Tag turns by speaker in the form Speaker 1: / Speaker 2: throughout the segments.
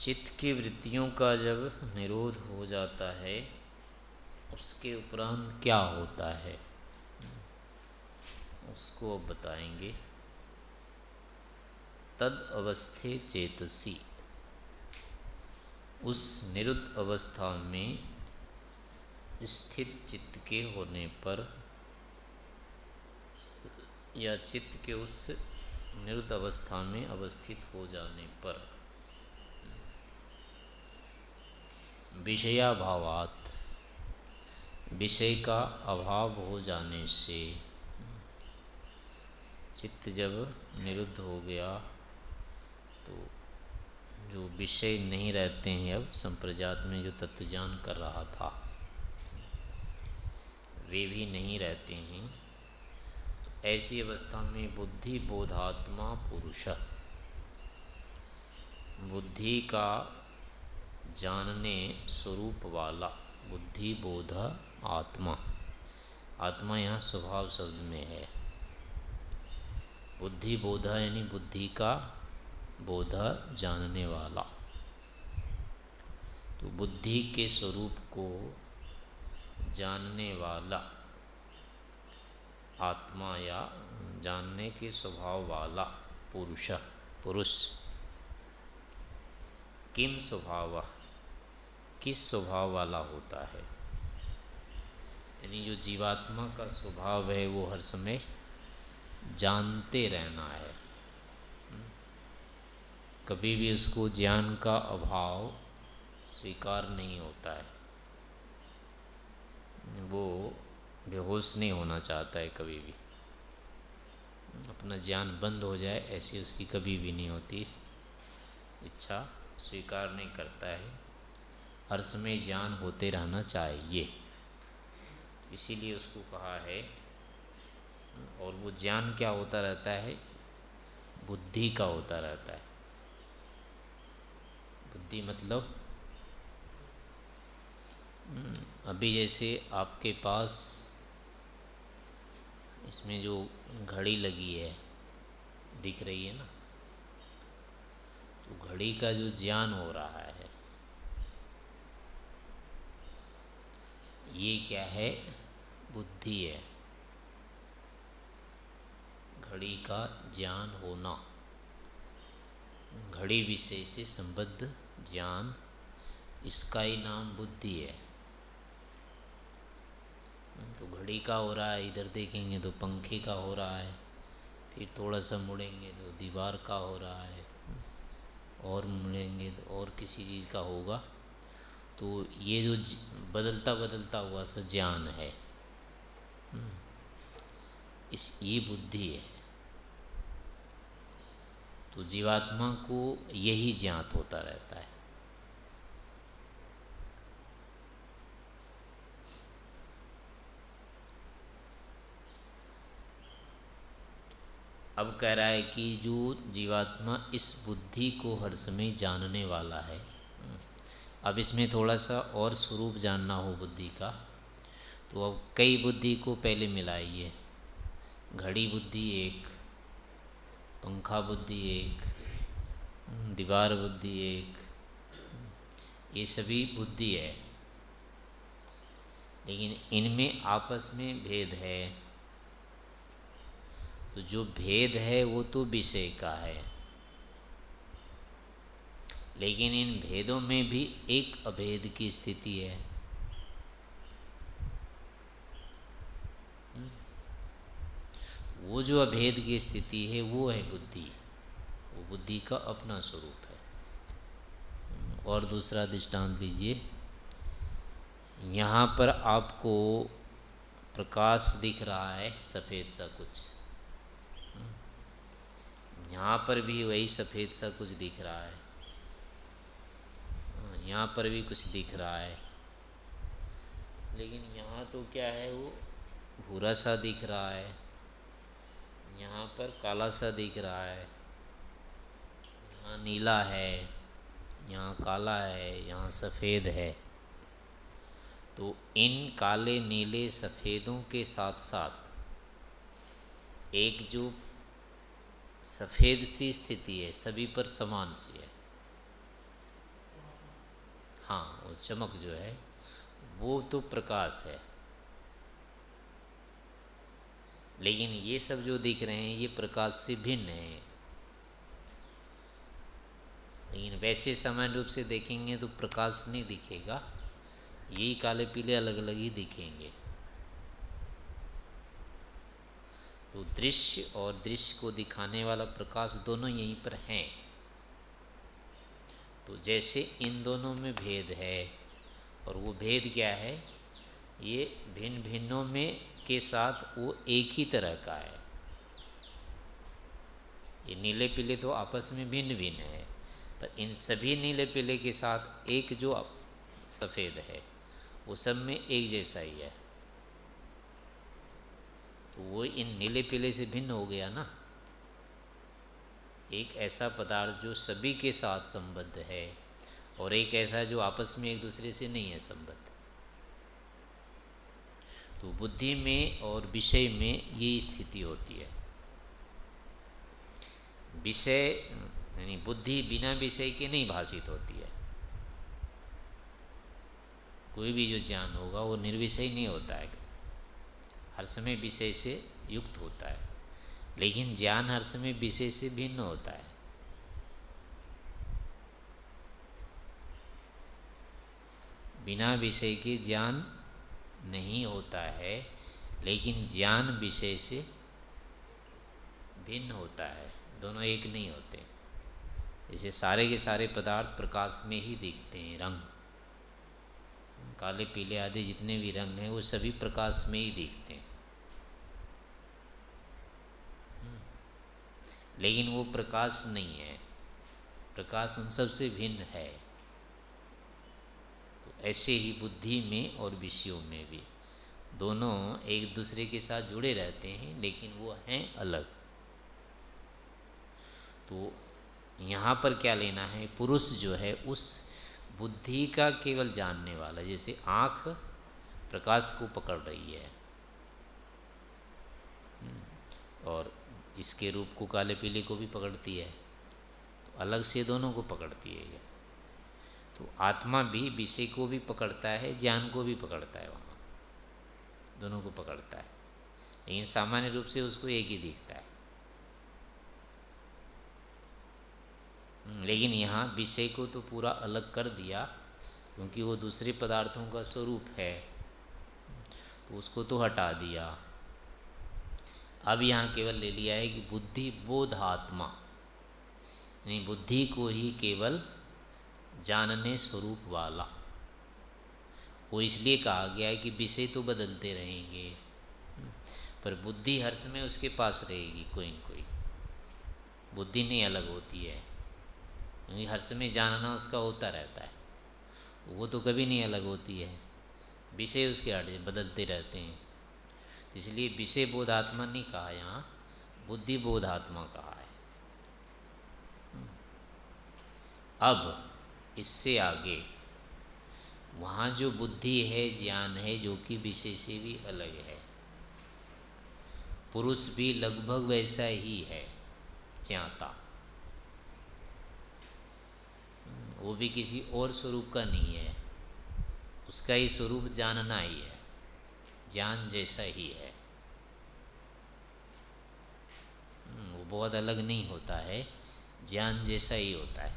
Speaker 1: चित्त की वृत्तियों का जब निरोध हो जाता है, उसके उपरांत क्या होता है? उसको अब बताएँगे। तद अवस्थे चेतसी। उस निरुद्ध अवस्था में स्थित चित्त के होने पर या चित्त के उस निरुद्ध अवस्था में अवस्थित हो जाने पर विषयाभावात। विषय का अभाव हो जाने से चित्त जब निरुद्ध हो गया तो जो विषय नहीं रहते हैं अब, संप्रजात में जो तत्व ज्ञान कर रहा था, वे भी नहीं रहते हैं। तो ऐसी अवस्था में बुद्धि बोधात्मा पुरुष। बुद्धि का जानने स्वरूप वाला बुद्धि, बोध, आत्मा। आत्मा यहाँ स्वभाव शब्द में है। बुद्धि, बोध यानी बुद्धि का बोध जानने वाला। तो बुद्धि के स्वरूप को जानने वाला आत्मा या जानने के स्वभाव वाला पुरुष पुरुष। किम स्वभाव? किस स्वभाव वाला होता है? यानी जो जीवात्मा का स्वभाव है, वो हर समय जानते रहना है। कभी भी उसको ज्ञान का अभाव स्वीकार नहीं होता है। वो बेहोश नहीं होना चाहता है कभी भी। अपना ज्ञान बंद हो जाए, ऐसी उसकी कभी भी नहीं होती। इच्छा स्वीकार नहीं करता है। हर समय ज्ञान होते रहना चाहिए। इसीलिए उसको कहा है और वो ज्ञान क्या होता रहता है? बुद्धि का होता रहता है। बुद्धि मतलब हम्म, अभी जैसे आपके पास इसमें जो घड़ी लगी है दिख रही है ना? तो घड़ी का जो ज्ञान हो रहा है ये क्या है? बुद्धि है। घड़ी का ज्ञान होना। घड़ी विषय से संबद्ध ज्ञान, इसका ही नाम बुद्धि है। तो घड़ी का हो रहा है, इधर देखेंगे तो पंखे का हो रहा है, फिर थोड़ा सा मुड़ेंगे तो दीवार का हो रहा है और मुड़ेंगे तो और किसी चीज़ का होगा? तो ये जो बदलता बदलता हुआ सा ज्ञान है। इस, ये बुद्धि है। तो जीवात्मा को यही ज्ञात होता रहता है। अब कह रहा है कि जो जीवात्मा इस बुद्धि को हर समय जानने वाला है अब इसमें थोड़ा सा और स्वरूप जानना हो बुद्धि का तो अब कई बुद्धि को पहले मिलाइए। घड़ी बुद्धि एक, पंखा बुद्धि एक, दीवार बुद्धि एक, ये सभी बुद्धि है। लेकिन इनमें आपस में भेद है। तो जो भेद है, वो तो विषय का है। लेकिन इन भेदों में भी एक अभेद की स्थिति है। वो जो अभेद की स्थिति है, वो है बुद्धि। वो बुद्धि का अपना स्वरूप है। और दूसरा दृष्टांत लीजिए यहाँ पर आपको प्रकाश दिख रहा है, सफ़ेद सा कुछ। यहाँ पर भी वही सफ़ेद सा कुछ दिख रहा है। यहाँ पर भी कुछ दिख रहा है। लेकिन यहाँ तो क्या है, वो भूरा सा दिख रहा है। यहाँ पर काला सा दिख रहा है। यहाँ नीला है, यहाँ काला है, यहाँ सफ़ेद है। तो इन काले नीले सफ़ेदों के साथ साथ एक जो सफ़ेद सी स्थिति है, सभी पर समान सी है। हाँ वो चमक जो है, वो तो प्रकाश है। लेकिन ये सब जो दिख रहे हैं, ये प्रकाश से भिन्न है। लेकिन वैसे सामान्य रूप से देखेंगे तो प्रकाश नहीं दिखेगा। यही काले पीले अलग अलग ही दिखेंगे। तो दृश्य और दृश्य को दिखाने वाला प्रकाश दोनों यहीं पर हैं। तो जैसे इन दोनों में भेद है, और वो भेद क्या है? ये भिन्न भिन्नों में के साथ वो एक ही तरह का है। ये नीले पीले तो आपस में भिन्न भिन्न है, पर इन सभी नीले पीले के साथ एक जो सफ़ेद है, वो सब में एक जैसा ही है। तो वो इन नीले पीले से भिन्न हो गया ना? एक ऐसा पदार्थ जो सभी के साथ संबद्ध है और एक ऐसा जो आपस में एक दूसरे से नहीं है संबद्ध। तो बुद्धि में और विषय में ये स्थिति होती है। विषय, यानी बुद्धि बिना विषय के नहीं भाषित होती है। कोई भी जो ज्ञान होगा वो निर्विषय नहीं होता है। हर समय विषय से युक्त होता है। लेकिन ज्ञान हर समय विषय से भिन्न होता है। बिना विषय के ज्ञान नहीं होता है, लेकिन ज्ञान विषय से भिन्न होता है। दोनों एक नहीं होते। जैसे सारे के सारे पदार्थ प्रकाश में ही दिखते हैं, रंग। काले, पीले आदि जितने भी रंग हैं, वो सभी प्रकाश में ही दिखते हैं। लेकिन वो प्रकाश नहीं है। प्रकाश उन सबसे भिन्न है। तो ऐसे ही बुद्धि में और विषयों में भी। दोनों एक दूसरे के साथ जुड़े रहते हैं लेकिन वो हैं अलग। तो यहाँ पर क्या लेना है? पुरुष जो है उस बुद्धि का केवल जानने वाला जैसे आँख प्रकाश को पकड़ रही है। हम्म, और इसके रूप को काले पीले को भी पकड़ती है तो अलग से दोनों को पकड़ती है ये। तो आत्मा भी विषय को भी पकड़ता है ज्ञान को भी पकड़ता है वहाँ। दोनों को पकड़ता है। लेकिन सामान्य रूप से उसको एक ही दिखता है। हम्म, लेकिन यहाँ विषय को तो पूरा अलग कर दिया क्योंकि वो दूसरे पदार्थों का स्वरूप है तो उसको तो हटा दिया। अब यहाँ केवल ले लिया है कि बुद्धि बोधात्मा यानी बुद्धि को ही केवल जानने स्वरूप वाला। वो इसलिए कहा गया है कि विषय तो बदलते रहेंगे, पर बुद्धि हर समय उसके पास रहेगी कोई न कोई। बुद्धि नहीं अलग होती है, क्योंकि हर समय जानना उसका होता रहता है। वो तो कभी नहीं अलग होती है। विषय उसके हट बदलते रहते हैं। इसलिए विषय बोधात्मा नहीं कहा यहाँ, बुद्धि बोध आत्मा कहा है। अब इससे आगे, वहाँ जो बुद्धि है, ज्ञान है, जो कि विषय से भी अलग है। पुरुष भी लगभग वैसा ही है, ज्ञाता। वो भी किसी और स्वरूप का नहीं है। उसका ही स्वरूप जानना ही है। ज्ञान जैसा ही है। हम्म, वो बहुत अलग नहीं होता है ज्ञान जैसा ही होता है।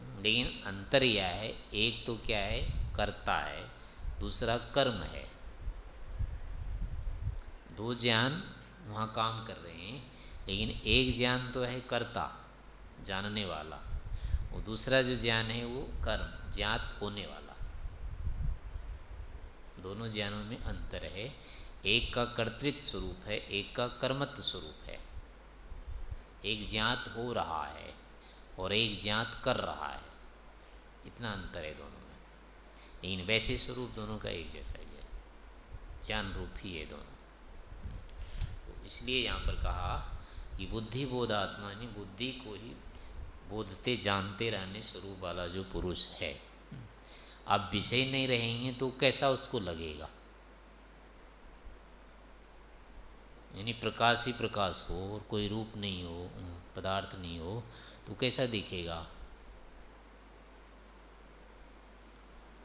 Speaker 1: हम्म, लेकिन अंतर यह है एक तो क्या है करता है दूसरा कर्म है। दो ज्ञान वहाँ काम कर रहे हैं लेकिन एक ज्ञान तो है कर्ता जानने वाला। वो दूसरा जो ज्ञान है वो कर्म ज्ञात होने वाला। दोनों ज्ञानों में अंतर है। एक का कर्तृत्व स्वरूप है, एक का कर्मत्व स्वरूप है। एक ज्ञात हो रहा है और एक ज्ञात कर रहा है। इतना अंतर है दोनों में। लेकिन वैसे स्वरूप दोनों का एक जैसा ही है। ज्ञान रूप ही है दोनों। तो इसलिए यहाँ पर कहा कि बुद्धि बोधात्मा यानी बुद्धि को ही बोधते, जानते रहने स्वरूप वाला जो पुरुष है। अब विषय नहीं रहेंगे तो कैसा उसको लगेगा? यानी प्रकाश ही प्रकाश हो और कोई रूप नहीं हो पदार्थ नहीं हो तो कैसा दिखेगा?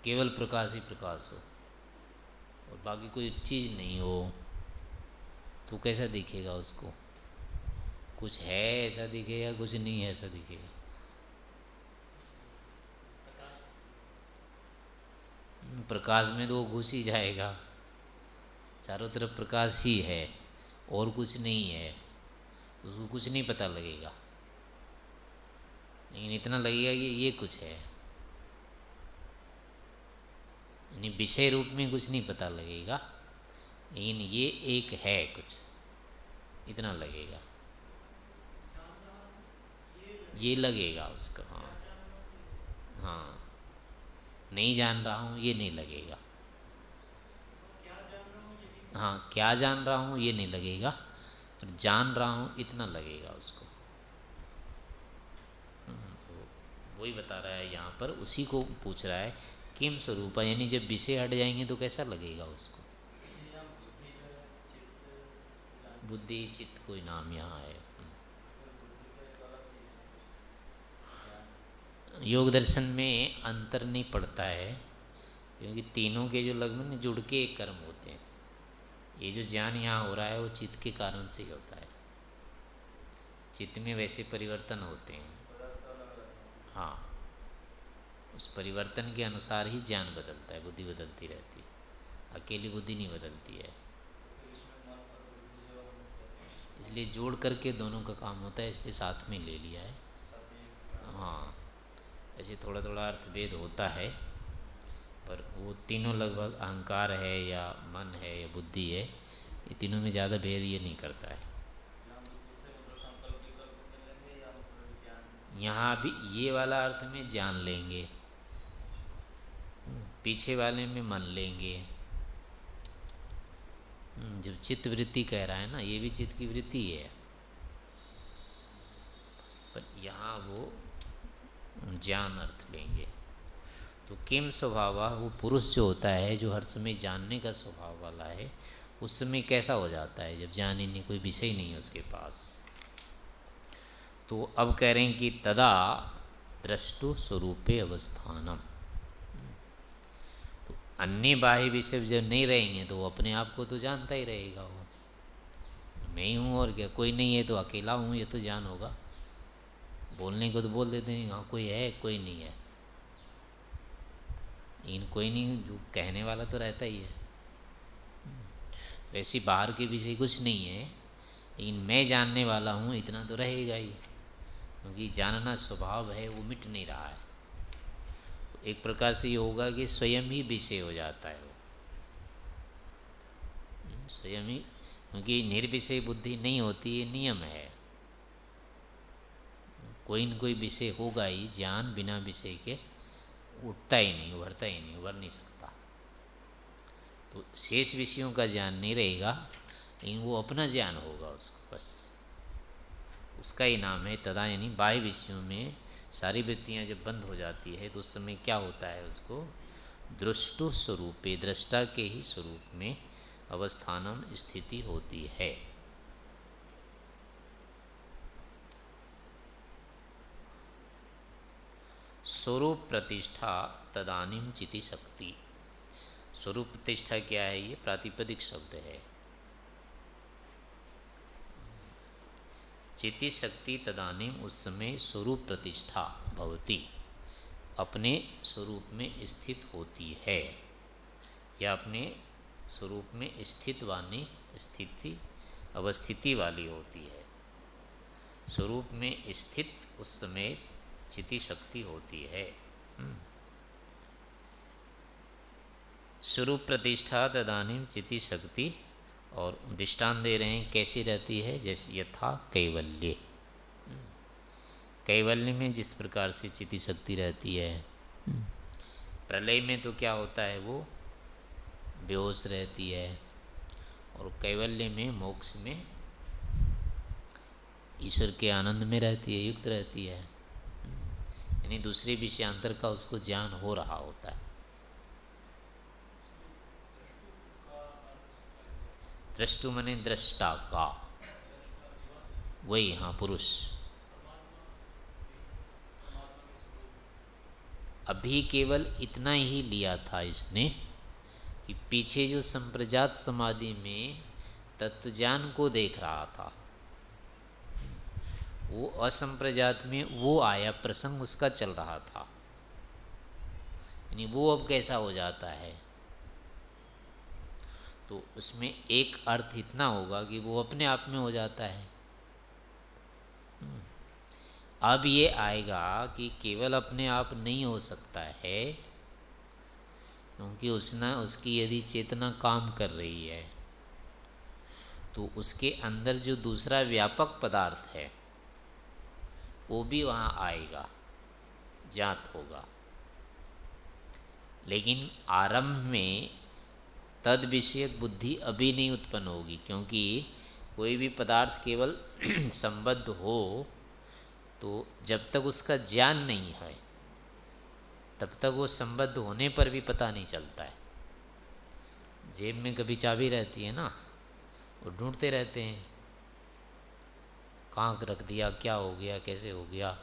Speaker 1: केवल प्रकाश ही प्रकाश हो और बाकी कोई चीज़ नहीं हो तो कैसा दिखेगा उसको? कुछ है ऐसा दिखेगा, कुछ नहीं है ऐसा दिखेगा। प्रकाश में तो वो घुस ही जाएगा। चारों तरफ़ प्रकाश ही है, और कुछ नहीं है। तो उसको कुछ नहीं पता लगेगा। लेकिन इतना लगेगा कि ये कुछ है। यानी विषय रूप में कुछ नहीं पता लगेगा, लेकिन ये एक है कुछ। इतना लगेगा। ये लगेगा उसका हाँ। हाँ। नहीं जान रहा हूँ, ये नहीं लगेगा। हाँ क्या जान रहा हूँ, ये नहीं लगेगा, पर जान रहा हूँ, इतना लगेगा उसको। तो वही बता रहा है यहाँ पर, उसी को पूछ रहा है, किम स्वरूप यानी जब विषय हट जाएँगे तो कैसा लगेगा उसको? बुद्धि, चित्त, कोई नाम यहाँ है। योग दर्शन में अंतर नहीं पड़ता है, क्योंकि तीनों के जो लगभग जुड़ के एक कर्म होते हैं। ये जो ज्ञान यहाँ हो रहा है, वो चित्त के कारण से ही होता है। चित्त में वैसे परिवर्तन होते हैं। हाँ उस परिवर्तन के अनुसार ही ज्ञान बदलता है, बुद्धि बदलती रहती है। अकेली बुद्धि नहीं बदलती है। इसलिए जोड़ करके दोनों का काम होता है, इसलिए साथ में ले लिया है। हाँ। ऐसे थोड़ा थोड़ा अर्थभेद होता है, पर वो तीनों लगभग अहंकार है या मन है या बुद्धि है, ये तीनों में ज़्यादा भेद ये नहीं करता है। यहाँ भी ये वाला अर्थ में जान लेंगे। पीछे वाले में मन लेंगे। जब चित्त वृत्ति कह रहा है ना, ये भी चित्त की वृत्ति है। पर यहाँ वो ज्ञान अर्थ लेंगे। तो किम स्वभाव? वो पुरुष जो होता है, जो हर समय जानने का स्वभाव वाला है, उस समय कैसा हो जाता है जब जाने नहीं, कोई विषय नहीं है उसके पास? तो अब कह रहे हैं कि तदा दृष्टु स्वरूपे अवस्थानम। तो अन्य बाह्य विषय जब नहीं रहेंगे तो वो अपने आप को तो जानता ही रहेगा वो। मैं ही हूँ और क्या? कोई नहीं है तो अकेला हूँ, ये तो जान होगा। बोलने को तो बोल देते हैं हाँ कोई है, कोई नहीं है। इन कोई नहीं, जो कहने वाला तो रहता ही है। वैसे बाहर के विषय कुछ नहीं है, लेकिन मैं जानने वाला हूँ, इतना तो रहेगा ही। क्योंकि जानना स्वभाव है, वो मिट नहीं रहा है। एक प्रकार से ये होगा कि स्वयं ही विषय हो जाता है वो। स्वयं ही, क्योंकि निर्विषय बुद्धि नहीं होती, ये नियम है। कोई न कोई विषय होगा ही, ज्ञान बिना विषय के उठता ही नहीं, उभरता ही नहीं, उभर नहीं सकता। तो शेष विषयों का ज्ञान नहीं रहेगा, लेकिन वो अपना ज्ञान होगा उसको, बस। उसका ही नाम है, तदा यानी बाह्य विषयों में सारी वृत्तियाँ जब बंद हो जाती है तो उस समय क्या होता है उसको? दृष्टु स्वरूपे, दृष्टा के ही स्वरूप में अवस्थानम स्थिति होती है। स्वरूप प्रतिष्ठा तदानिम चिति शक्ति। स्वरूप प्रतिष्ठा क्या है? ये प्रातिपदिक शब्द है। चिति शक्ति तदानिम उस समय स्वरूप प्रतिष्ठा भवती। अपने स्वरूप में स्थित होती है। या अपने स्वरूप में स्थित वाली स्थिति, अवस्थिति वाली होती है। स्वरूप में स्थित उस समय चिति शक्ति होती है हम्म। स्वरूप प्रतिष्ठा तदानीम चिति शक्ति और दृष्टान दे रहे हैं कैसी रहती है जैसे यथा कैवल्य। कैवल्य में जिस प्रकार से चिति शक्ति रहती है हम्म। प्रलय में तो क्या होता है वो बेहोश रहती है और कैवल्य में मोक्ष में ईश्वर के आनंद में रहती है युक्त रहती है यानी दूसरे विषयांतर का उसको ज्ञान हो रहा होता है। दृष्टु मने दृष्टा का। वही हाँ पुरुष। अभी केवल इतना ही लिया था इसने कि पीछे जो संप्रजात समाधि में तत्वज्ञान को देख रहा था वो असंप्रजात में वो आया, प्रसंग उसका चल रहा था। यानी वो अब कैसा हो जाता है? तो उसमें एक अर्थ इतना होगा कि वो अपने आप में हो जाता है। हम्म। अब ये आएगा कि केवल अपने आप नहीं हो सकता है, क्योंकि उसने, उसकी यदि चेतना काम कर रही है तो उसके अंदर जो दूसरा व्यापक पदार्थ है वो भी वहाँ आएगा जात होगा। लेकिन आरंभ में तद विषयक बुद्धि अभी नहीं उत्पन्न होगी, क्योंकि कोई भी पदार्थ केवल संबद्ध हो तो जब तक उसका ज्ञान नहीं है, तब तक वो संबद्ध होने पर भी पता नहीं चलता है। जेब में कभी चाबी रहती है ना, वो ढूंढते रहते हैं। कहाँ रख दिया, क्या हो गया, कैसे हो गया?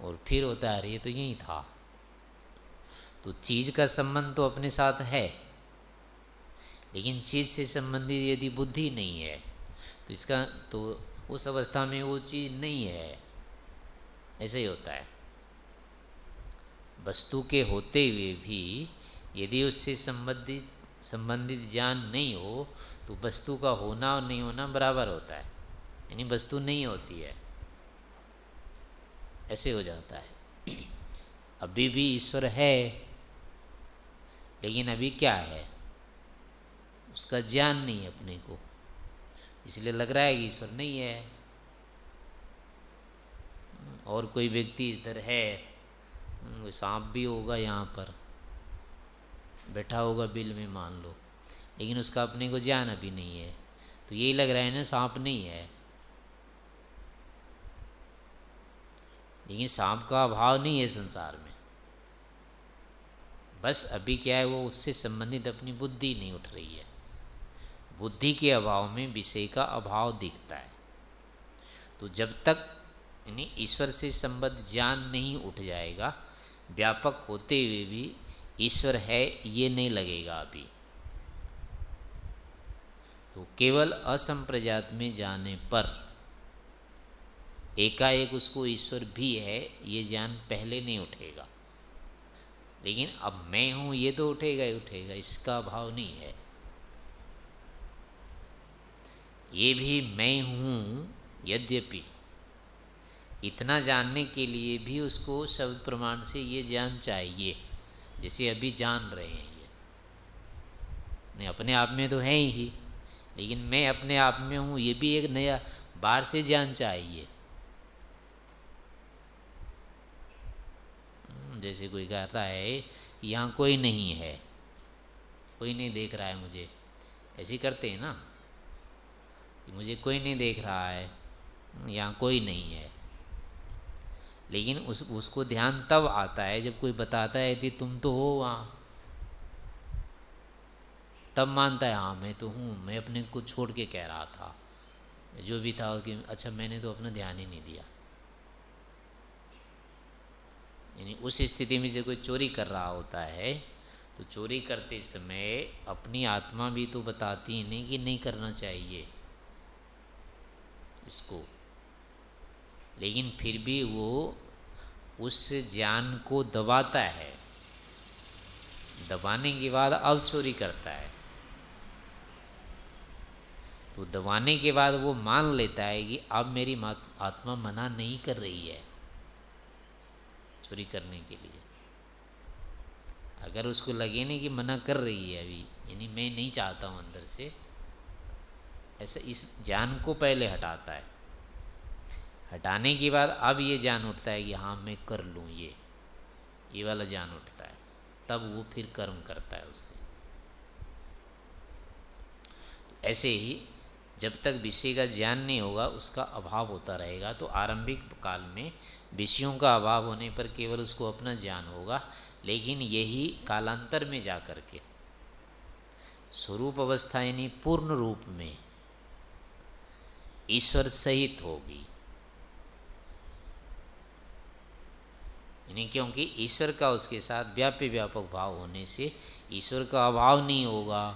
Speaker 1: और फिर होता है ये तो यही था। तो चीज़ का संबंध तो अपने साथ है, लेकिन चीज़ से संबंधित यदि बुद्धि नहीं है तो इसका तो उस अवस्था में वो चीज़ नहीं है। ऐसे ही होता है। वस्तु के होते हुए भी यदि उससे संबंधित संबंधित ज्ञान नहीं हो तो वस्तु का होना और नहीं होना बराबर होता है। यानी वस्तु नहीं होती है। ऐसे हो जाता है। अभी भी ईश्वर है, लेकिन अभी क्या है? उसका ज्ञान नहीं है अपने को। इसलिए लग रहा है कि ईश्वर नहीं है। और कोई व्यक्ति इधर है सांप भी होगा यहाँ पर, बैठा होगा बिल में मान लो, लेकिन उसका अपने को ज्ञान अभी नहीं है। तो यही लग रहा है ना, सांप नहीं है। लेकिन सांप का अभाव नहीं है संसार में। बस अभी क्या है, वो उससे संबंधित अपनी बुद्धि नहीं उठ रही है। बुद्धि के अभाव में विषय का अभाव दिखता है। तो जब तक, यानी ईश्वर से संबद्ध ज्ञान नहीं उठ जाएगा, व्यापक होते हुए भी ईश्वर है, ये नहीं लगेगा अभी। तो केवल असंप्रजात में जाने पर एकाएक उसको ईश्वर भी है, ये ज्ञान पहले नहीं उठेगा। लेकिन अब मैं हूँ, ये तो उठेगा ही उठेगा, इसका अभाव नहीं है। ये भी मैं हूँ, यद्यपि। इतना जानने के लिए भी उसको शब्द प्रमाण से ये ज्ञान चाहिए, जैसे अभी जान रहे हैं ये। नहीं, अपने आप में तो है ही, लेकिन मैं अपने आप में हूँ, ये भी एक नया बाहर से ज्ञान चाहिए। जैसे कोई कहता है, यहाँ कोई नहीं है। कोई नहीं देख रहा है मुझे। ऐसे करते हैं ना? कि मुझे कोई नहीं देख रहा है, यहाँ कोई नहीं है। लेकिन उस, उसको ध्यान तब आता है जब कोई बताता है कि तुम तो हो वहाँ। तब मानता है हाँ मैं तो हूँ, मैं अपने को छोड़ के कह रहा था। जो भी था कि अच्छा मैंने तो अपना ध्यान ही नहीं दिया। यानी उस स्थिति में से कोई चोरी कर रहा होता है तो चोरी करते समय अपनी आत्मा भी तो बताती है नहीं कि नहीं करना चाहिए इसको। लेकिन फिर भी वो उस ज्ञान को दबाता है। दबाने के बाद अब चोरी करता है। तो दबाने के बाद वो मान लेता है कि अब मेरी आत्मा मना नहीं कर रही है। चोरी करने के लिए। अगर उसको लगे नहीं कि मना कर रही है अभी, यानी मैं नहीं चाहता हूँ अंदर से, ऐसा इस ज्ञान को पहले हटाता है। हटाने के बाद अब ये जान उठता है कि हाँ मैं कर लूँ ये। ये वाला जान उठता है। तब वो फिर कर्म करता है उससे। ऐसे ही जब तक विषय का ज्ञान नहीं होगा, उसका अभाव होता रहेगा तो आरंभिक काल में विषयों का अभाव होने पर केवल उसको अपना ज्ञान होगा, लेकिन यही कालांतर में जा कर के। स्वरूप अवस्था यानी पूर्ण रूप में ईश्वर सहित होगी। यानी क्योंकि ईश्वर का उसके साथ व्याप्य व्यापक भाव होने से ईश्वर का अभाव नहीं होगा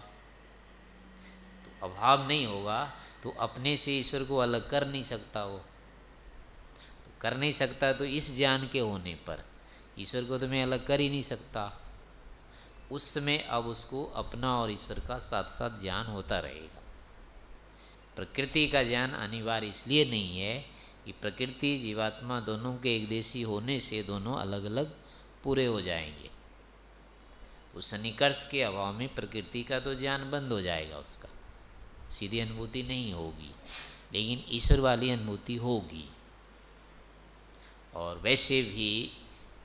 Speaker 1: तो अभाव नहीं होगा तो अपने से ईश्वर को अलग कर नहीं सकता वो। कर नहीं सकता तो इस ज्ञान के होने पर, ईश्वर को तो मैं अलग कर ही नहीं सकता। उस समय अब उसको अपना और ईश्वर का साथ साथ ज्ञान होता रहेगा। प्रकृति का ज्ञान अनिवार्य इसलिए नहीं है कि प्रकृति, जीवात्मा दोनों के एक देशी होने से दोनों अलग अलग पूरे हो जाएँगे। तो सन्निकर्ष के अभाव में प्रकृति का तो ज्ञान बंद हो जाएगा उसका। सीधी अनुभूति नहीं होगी, लेकिन ईश्वर वाली अनुभूति होगी। और वैसे भी,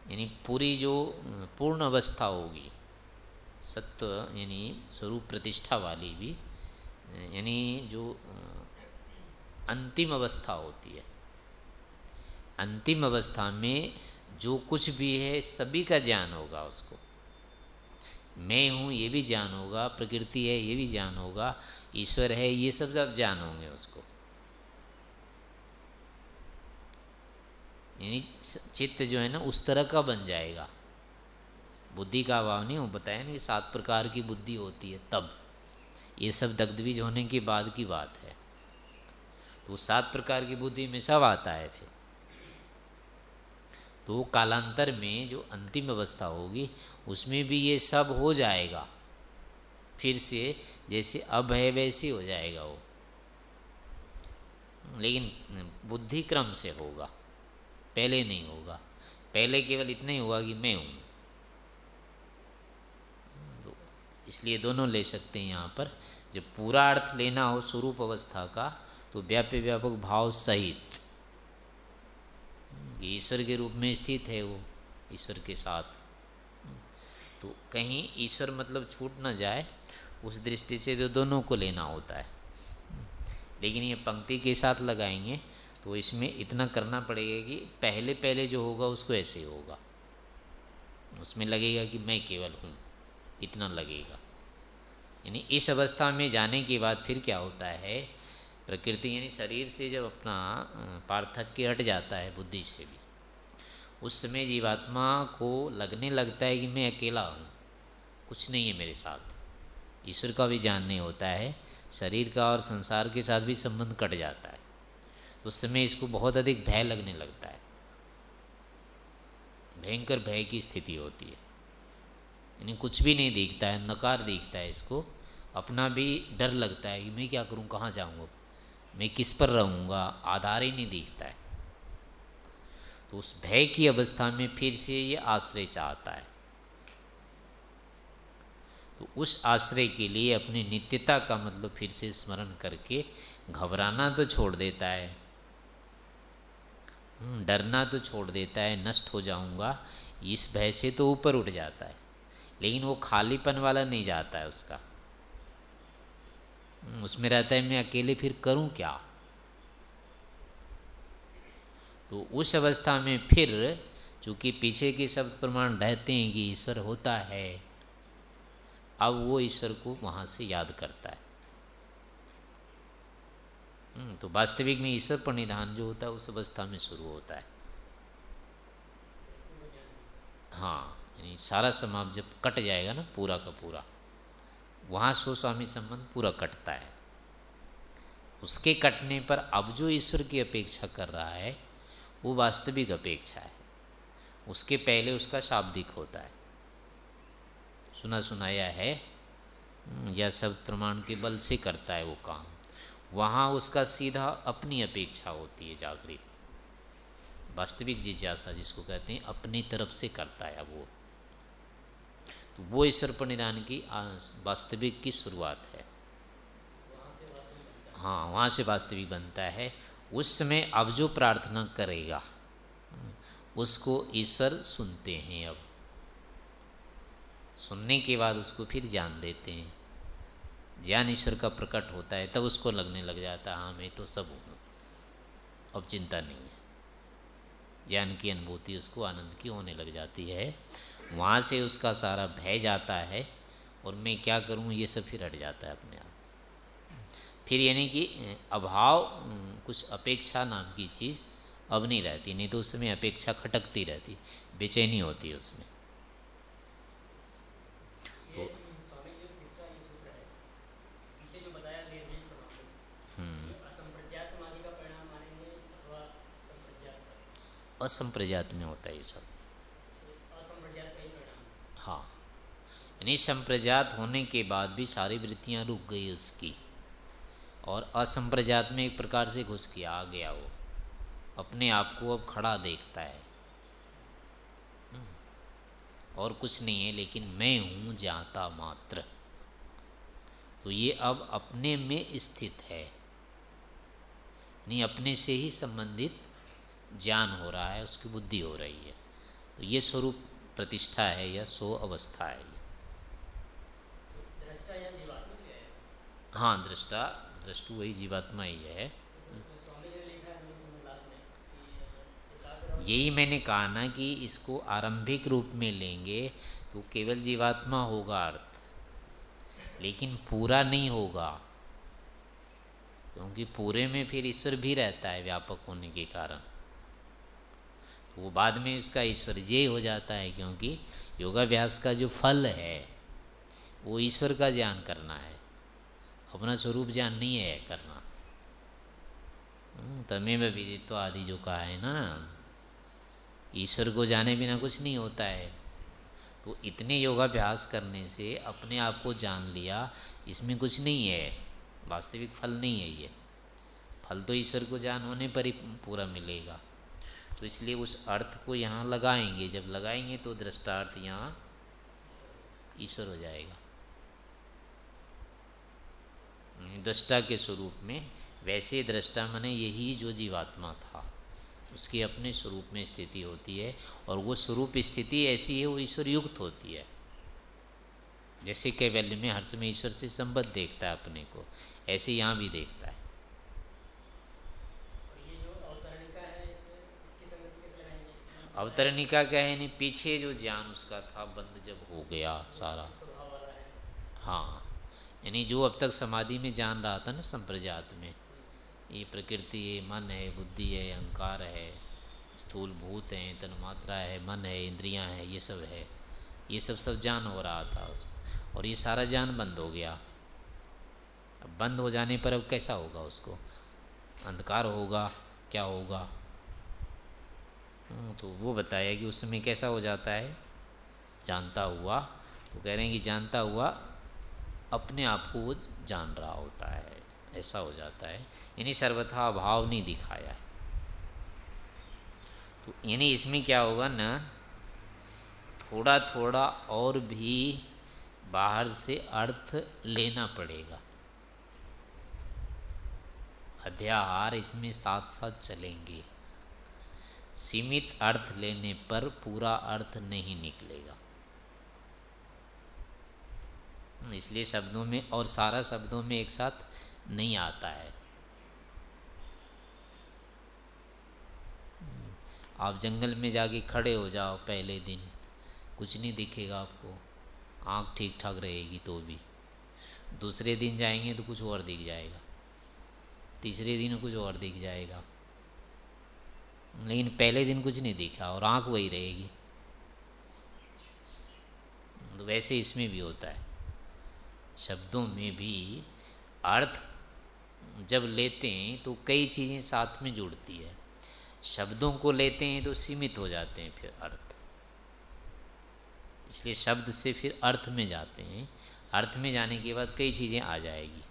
Speaker 1: यानी पूरी जो, पूर्ण अवस्था होगी, सत्व, यानी स्वरूप प्रतिष्ठा वाली भी, यानी जो, अंतिम अवस्था होती है। अंतिम अवस्था में जो कुछ भी है, सभी का ज्ञान होगा उसको। मैं हूँ, ये भी ज्ञान होगा, प्रकृति है, ये भी ज्ञान होगा, ईश्वर है, ये सब सब ज्ञान होंगे उसको। यानी चित्त जो है ना, उस तरह का बन जाएगा। बुद्धि का अभाव नहीं, वो बताया ना सात प्रकार की बुद्धि होती है, तब। ये सब दग्धबीज होने के बाद की बात है। तो सात प्रकार की बुद्धि में सब आता है फिर। तो कालांतर में जो अंतिम अवस्था होगी, उसमें भी ये सब हो जाएगा। फिर से जैसे अब है, वैसे हो जाएगा वो। लेकिन बुद्धि क्रम से होगा। पहले नहीं होगा। पहले केवल इतना ही होगा कि मैं हूँ। तो इसलिए दोनों ले सकते हैं यहाँ पर। जब पूरा अर्थ लेना हो स्वरूप अवस्था का तो व्याप्य व्यापक भाव सहित। ईश्वर के रूप में स्थित है वो, ईश्वर के साथ। तो कहीं ईश्वर मतलब छूट ना जाए, उस दृष्टि से तो दोनों को लेना होता है। लेकिन ये पंक्ति के साथ लगाएँगे तो इसमें इतना करना पड़ेगा कि पहले पहले जो होगा उसको ऐसे होगा। उसमें लगेगा कि मैं केवल हूँ, इतना लगेगा। यानी इस अवस्था में जाने के बाद फिर क्या होता है, प्रकृति यानी शरीर से जब अपना पार्थक्य हट जाता है बुद्धि से भी, उस समय जीवात्मा को लगने लगता है कि मैं अकेला हूँ, कुछ नहीं है मेरे साथ। ईश्वर का भी ज्ञान नहीं होता है, शरीर का और संसार के साथ भी संबंध कट जाता है। उस समय इसको बहुत अधिक भय लगने लगता है। भयंकर भय की स्थिति होती है। यानी कुछ भी नहीं दिखता है, नकार दिखता है इसको। अपना भी डर लगता है कि मैं क्या करूँ, कहाँ जाऊँगा मैं किस पर रहूँगा? आधार ही नहीं दिखता है। तो उस भय की अवस्था में फिर से ये आश्रय चाहता है। तो उस आश्रय के लिए अपनी नित्यता का मतलब फिर से स्मरण करके घबराना तो छोड़ देता है। डरना तो छोड़ देता है नष्ट हो जाऊँगा। इस भय से तो ऊपर उठ जाता है। लेकिन वो खालीपन वाला नहीं जाता है उसका। हम्म, उसमें रहता है मैं अकेले फिर करूँ क्या? तो उस अवस्था में फिर चूँकि पीछे के शब्द प्रमाण रहते हैं कि ईश्वर होता है अब वो ईश्वर को वहाँ से याद करता है। हम्म, तो वास्तविक में ईश्वर पर निधान जो होता है उस अवस्था में शुरू होता है। हाँ यानी सारा समाप्त जब कट जाएगा ना पूरा का पूरा वहाँ स्वस्वामी संबंध पूरा कटता है। उसके कटने पर अब जो ईश्वर की अपेक्षा कर रहा है वो वास्तविक अपेक्षा है। उसके पहले उसका शाब्दिक होता है। सुना सुनाया है हम्म, या सब प्रमाण के बल से करता है वो काम। वहाँ उसका सीधा अपनी अपेक्षा होती है जागृत। वास्तविक जिज्ञासा जिसको कहते हैं, अपनी तरफ़ से करता है वो। तो वो ईश्वर परिधान की वास्तविक की शुरुआत है। हाँ वहाँ से वास्तविक बनता है। उस समय अब जो प्रार्थना करेगा, उसको ईश्वर सुनते हैं अब। सुनने के बाद उसको फिर जान देते हैं। ज्ञान ईश्वर का प्रकट होता है, तब उसको लगने लग जाता है हाँ मैं तो सब हूँ। अब चिंता नहीं है। ज्ञान की अनुभूति उसको, आनंद की होने लग जाती है। वहाँ से उसका सारा भय जाता है और मैं क्या करूँ, ये सब फिर हट जाता है अपने आप। फिर यानी कि, अभाव, कुछ अपेक्षा नाम की चीज़ अब नहीं रहती, नहीं तो उसमें अपेक्षा खटकती रहती, बेचैनी होती है उसमें। असंप्रजात में होता है ये सब। हाँ यानी संप्रजात होने के बाद भी सारी वृत्तियाँ रुक गई उसकी। और असंप्रजात में एक प्रकार से घुस गया आ गया वो। अपने आप को अब खड़ा देखता है। हम्म। और कुछ नहीं है लेकिन मैं हूँ जाता मात्र। तो ये अब अपने में स्थित है। नहीं अपने से ही संबंधित ज्ञान हो रहा है उसकी बुद्धि हो रही है। तो ये स्वरूप प्रतिष्ठा है या सो अवस्था है ये। हाँ? दृष्टा दृष्टु वही जीवात्मा ही है। यही मैंने कहा ना कि इसको आरंभिक रूप में लेंगे तो केवल जीवात्मा होगा अर्थ लेकिन पूरा नहीं होगा। क्योंकि पूरे में फिर ईश्वर भी रहता है व्यापक होने के कारण। वो बाद में उसका ईश्वर ये हो जाता है क्योंकि योगाभ्यास का जो फल है वो ईश्वर का ज्ञान करना है। अपना स्वरूप ज्ञान नहीं है करना। हम्म, तमें विदित्व आदि जो कहा है ना ईश्वर को जाने बिना कुछ नहीं होता है। तो इतने योगाभ्यास करने से अपने आप को जान लिया इसमें कुछ नहीं है। वास्तविक फल नहीं है ये। फल तो ईश्वर को जान होने पर ही पूरा मिलेगा। तो इसलिए उस अर्थ को यहाँ लगाएँगे। जब लगाएँगे तो दृष्टार्थ यहाँ ईश्वर हो जाएगा। दृष्टा के स्वरूप में वैसे दृष्टा मने यही जो जीवात्मा था, उसकी अपने स्वरूप में स्थिति होती है और वो स्वरूप स्थिति ऐसी है, वो ईश्वर युक्त होती है। जैसे कैवल्य में हर समय ईश्वर से संबद्ध देखता है अपने को, ऐसे यहाँ भी देखता है। अवतरणिका क्या है? नहीं, पीछे जो ज्ञान उसका था, बंद जब हो गया सारा। हाँ यानी जो अब तक समाधि में जान रहा था ना संप्रजात में, ये प्रकृति है, मन है, बुद्धि है, अहंकार है, स्थूल भूत हैं तन्मात्रा है, मन है, इंद्रियाँ हैं, ये सब है। ये सब सब जान हो रहा था उसको और ये सारा जान बंद हो गया। अब बंद हो जाने पर अब कैसा होगा उसको? अंधकार होगा, क्या होगा? तो वो बताया कि उस समय कैसा हो जाता है? जानता हुआ। तो कह रहे हैं कि जानता हुआ अपने आप को वो जान रहा होता है। ऐसा हो जाता है। यानी सर्वथा अभाव नहीं दिखाया है। तो यानी इसमें क्या होगा ना थोड़ा थोड़ा और भी बाहर से अर्थ लेना पड़ेगा। अध्याहार इसमें साथ साथ चलेंगे। सीमित अर्थ लेने पर पूरा अर्थ नहीं निकलेगा। इसलिए शब्दों में और सारा शब्दों में एक साथ नहीं आता है। आप जंगल में जाके खड़े हो जाओ पहले दिन, कुछ नहीं दिखेगा आपको, आँख ठीक ठाक रहेगी तो भी। दूसरे दिन जाएँगे तो कुछ और दिख जाएगा, तीसरे दिन कुछ और दिख जाएगा। लेकिन पहले दिन कुछ नहीं दिखा और आँख वही रहेगी। तो वैसे इसमें भी होता है। शब्दों में भी अर्थ जब लेते हैं तो कई चीज़ें साथ में जुड़ती है। शब्दों को लेते हैं तो सीमित हो जाते हैं फिर अर्थ। इसलिए शब्द से फिर अर्थ में जाते हैं। अर्थ में जाने के बाद कई चीज़ें आ जाएगी।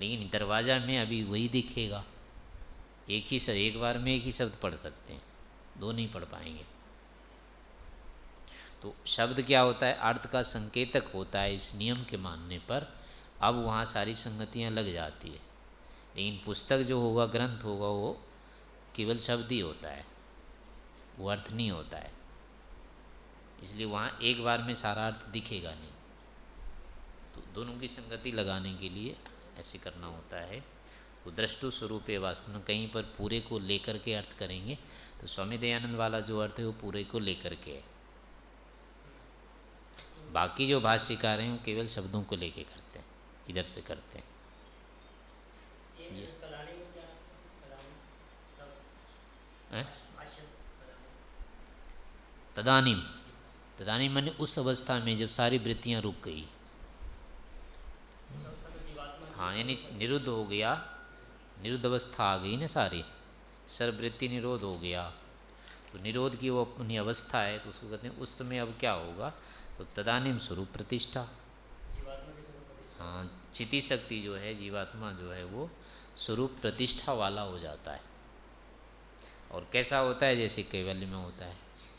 Speaker 1: लेकिन दरवाज़ा में अभी वही दिखेगा। एक ही शब्द, एक बार में एक ही शब्द पढ़ सकते हैं। दो नहीं पढ़ पाएँगे। तो शब्द क्या होता है? अर्थ का संकेतक होता है इस नियम के मानने पर। अब वहाँ सारी संगतियाँ लग जाती है। लेकिन पुस्तक जो होगा, ग्रंथ होगा, वो केवल शब्द ही होता है। वो अर्थ नहीं होता है। इसलिए वहाँ एक बार में सारा अर्थ दिखेगा नहीं। तो दोनों की संगति लगाने के लिए ऐसे करना होता है। वो दृष्टु स्वरूप वास्तव में कहीं पर पूरे को लेकर के अर्थ करेंगे तो स्वामी दयानंद वाला जो अर्थ है वो पूरे को लेकर के है। बाकी जो भाष्यकार हैं वो केवल शब्दों को लेके करते हैं इधर से करते हैं। तदानिम। तदानिम मैंने उस अवस्था में जब सारी वृत्तियाँ रुक गई। हाँ यानी निरुद्ध हो गया निरुद्ध अवस्था आ गई ना सारी। सर्ववृत्ति निरोध हो गया। तो निरोध की वो अपनी अवस्था है तो उसको कहते हैं, उस समय अब क्या होगा? तो तदानिम स्वरूप प्रतिष्ठा। हाँ चिति शक्ति जो है, जीवात्मा जो है, वो स्वरूप प्रतिष्ठा वाला हो जाता है। और कैसा होता है? जैसे कैवल्य में होता है।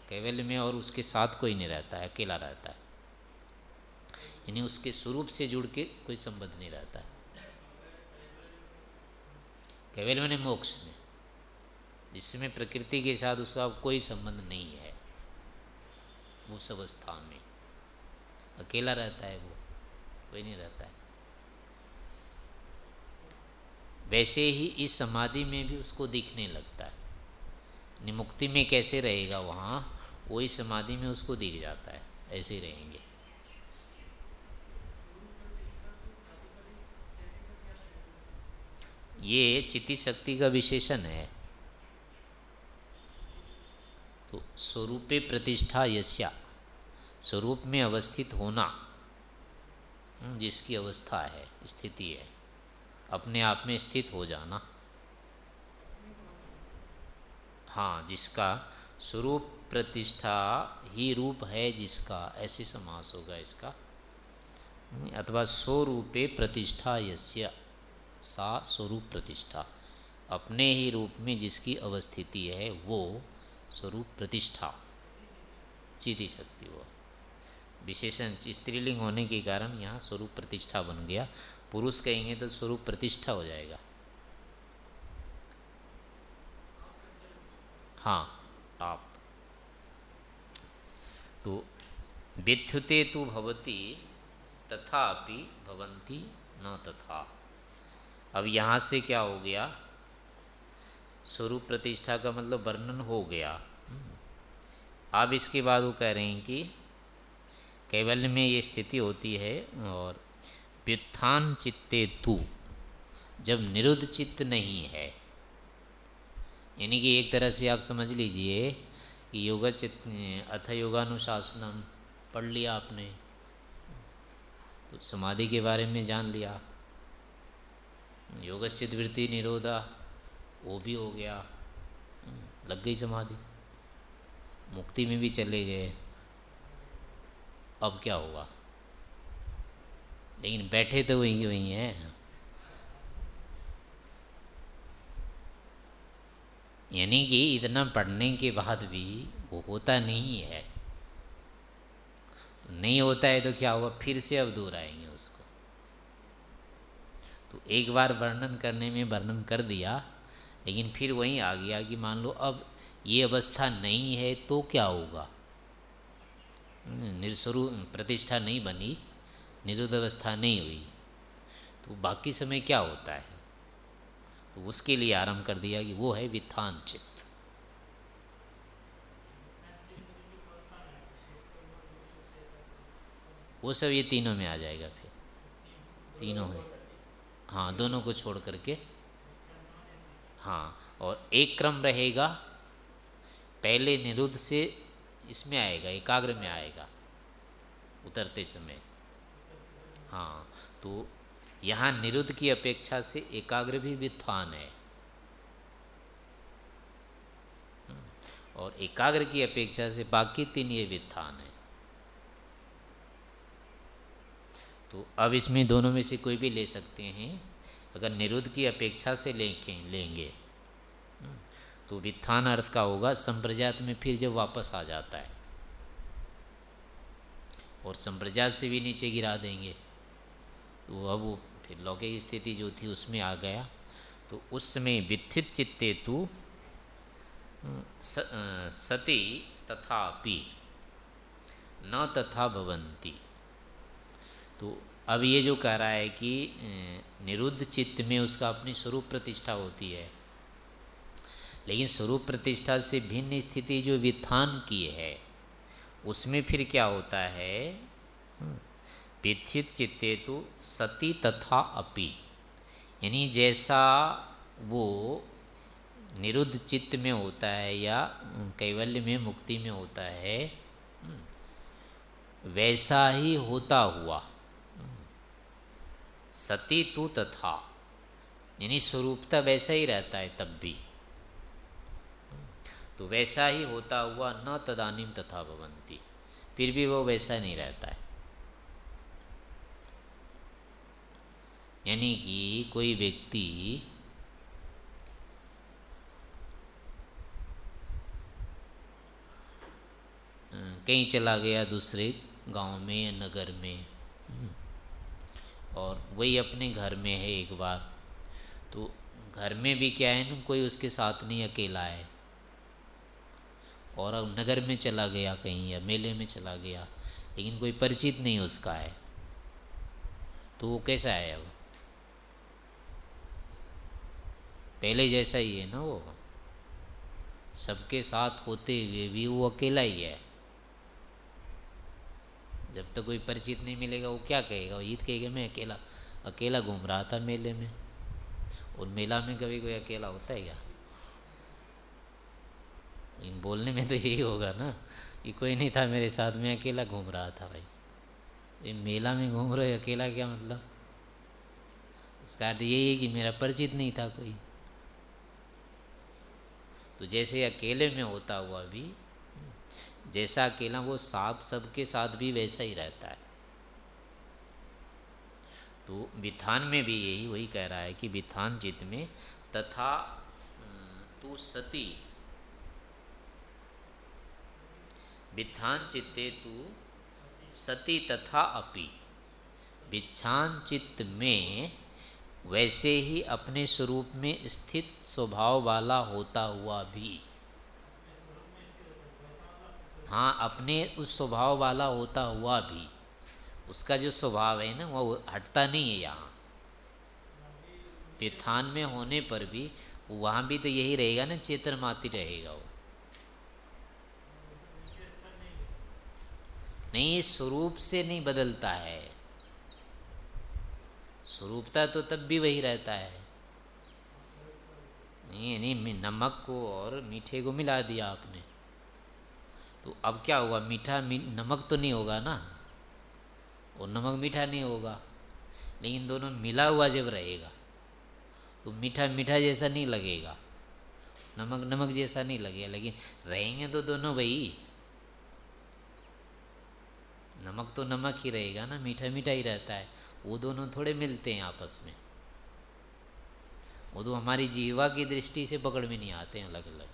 Speaker 1: कैवल्य में और उसके साथ कोई नहीं रहता है, अकेला रहता है। यानी उसके स्वरूप से जुड़ के कोई संबंध नहीं रहता है। कैवल्य मैंने मोक्ष में। जिसमें प्रकृति के साथ उसका कोई संबंध नहीं है उस अवस्था में। अकेला रहता है वो, कोई नहीं रहता है। वैसे ही इस समाधि में भी उसको दिखने लगता है। निमुक्ति में कैसे रहेगा वहाँ वही समाधि में उसको दिख जाता है, ऐसे ही रहेंगे। ये चिति शक्ति का विशेषण है। तो स्वरूपे प्रतिष्ठा यस्या स्वरूप में अवस्थित होना हम्म, जिसकी अवस्था है स्थिति है अपने आप में स्थित हो जाना। हाँ जिसका स्वरूप प्रतिष्ठा ही रूप है जिसका ऐसे समास होगा इसका। अथवा स्वरूपे प्रतिष्ठा यस्य। सा स्वरूप प्रतिष्ठा। अपने ही रूप में जिसकी अवस्थिति है, वो स्वरूप प्रतिष्ठा। चिति शक्ति वो। विशेषण, स्त्रीलिंग होने के कारण यहाँ स्वरूप प्रतिष्ठा बन गया। पुरुष कहेंगे तो स्वरूप प्रतिष्ठा हो जाएगा। हाँ टॉप तो विद्युते तो भवती, तथापि भवंती न तथा। अब यहाँ से क्या हो गया? स्वरूप प्रतिष्ठा का मतलब वर्णन हो गया। अब इसके बाद वो कह रहे हैं कि कैवल्य में ये स्थिति होती है और व्युत्थान चित्ते तू, जब निरुद्ध चित्त नहीं है। यानी कि एक तरह से आप समझ लीजिए कि योगा चित्त अथ योगानुशासनम पढ़ लिया आपने तो समाधि के बारे में जान लिया। योग वृत्ति निरोधा वो भी हो गया। लग गई समाधि। मुक्ति में भी चले गए। अब क्या होगा? लेकिन बैठे तो वहीं वहीं हैं। यानी कि इतना पढ़ने के बाद भी वो होता नहीं है। नहीं होता है तो क्या हुआ फिर से अब दूर आएँगे उसको। तो एक बार वर्णन करने में वर्णन कर दिया, लेकिन फिर वहीं आ गया कि मान लो अब ये अवस्था नहीं है तो क्या होगा? निर्स्वरूप प्रतिष्ठा नहीं बनी निरुद्ध अवस्था नहीं हुई। तो बाकी समय क्या होता है? तो उसके लिए आरंभ कर दिया कि वो है वित्थान चित्त वो सब ये तीनों में आ जाएगा फिर। तीनों है हाँ दोनों को छोड़ करके। हाँ और एक क्रम रहेगा, पहले निरुद्ध से इसमें आएगा, एकाग्र में आएगा, उतरते समय। हाँ तो यहाँ निरुद्ध की अपेक्षा से एकाग्र भी वित्थान है। और एकाग्र की अपेक्षा से बाकी तीन ये वित्थान है। तो अब इसमें दोनों में से कोई भी ले सकते हैं। अगर निरुद्ध की अपेक्षा से लेंगे लेंगे तो वित्थान अर्थ का होगा, संप्रजात में फिर जब वापस आ जाता है। और संप्रजात से भी नीचे गिरा देंगे। तो अब वो फिर लौकिक स्थिति जो थी उसमें आ गया। तो उस समय वित्थित चित्ते तो सती तथापि न तथा भवंती। तो अब ये जो कह रहा है कि निरुद्ध चित्त में उसका अपनी स्वरूप प्रतिष्ठा होती है। लेकिन स्वरूप प्रतिष्ठा से भिन्न स्थिति जो वित्थान की है, उसमें फिर क्या होता है? पिथित चित्ते तो सती तथा अपि। यानी जैसा वो निरुद्ध चित्त में होता है या कैवल्य में मुक्ति में होता है वैसा ही होता हुआ। सती तू तथा। यानी स्वरूपता वैसा ही रहता है, तब भी। तो वैसा ही होता हुआ न तदानीम तथा भवंती। फिर भी वो वैसा नहीं रहता है। यानी कि कोई व्यक्ति कहीं चला गया दूसरे गाँव में या नगर में और वही अपने घर में है एक बार। तो घर में भी क्या है ना, कोई उसके साथ नहीं अकेला है। और अब नगर में चला गया कहीं या मेले में चला गया, लेकिन कोई परिचित नहीं उसका है। तो वो कैसा है अब? पहले जैसा ही है ना वो। सबके साथ होते हुए भी वो अकेला ही है। जब तक तो कोई परिचित नहीं मिलेगा, वो क्या कहेगा? वो ईद कहेगा, मैं अकेला अकेला घूम रहा था मेले में। और मेला में कभी कोई अकेला होता है क्या? इन बोलने में तो यही होगा ना, कि कोई नहीं था मेरे साथ, में अकेला घूम रहा था भाई। ये मेला में घूम रहे अकेला क्या मतलब? उसका अर्थ यही है कि मेरा परिचित नहीं था कोई। तो जैसे अकेले में होता हुआ भी जैसा अकेला वो साफ़ सबके साथ भी वैसा ही रहता है। तो विथान में भी यही वही कह रहा है कि विथान चित्त में तथा तू सती। विथान चित्ते तू सती तथा अपि। विच्छान चित्त में वैसे ही अपने स्वरूप में स्थित स्वभाव वाला होता हुआ भी हाँ अपने उस स्वभाव वाला होता हुआ भी, उसका जो स्वभाव है ना, वो हटता नहीं है यहाँ। पिथान में होने पर भी, वहाँ भी तो यही रहेगा ना, चेतन माती रहेगा वो। नहीं स्वरूप से नहीं बदलता है। स्वरूपता तो तब भी वही रहता है। नहीं नहीं, नमक को और मीठे को मिला दिया आपने। तो अब क्या हुआ मीठा मी, नमक तो नहीं होगा ना? और नमक मीठा नहीं होगा लेकिन दोनों मिला हुआ जब रहेगा तो मीठा मीठा जैसा नहीं लगेगा नमक नमक जैसा नहीं लगेगा लेकिन रहेंगे तो दोनों भाई। नमक तो नमक ही रहेगा ना मीठा मीठा ही रहता है। वो दोनों थोड़े मिलते हैं आपस में। वो तो हमारी जीवा की दृष्टि से पकड़ में नहीं आते हैं अलग अलग